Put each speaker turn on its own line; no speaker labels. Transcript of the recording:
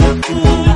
Ooh.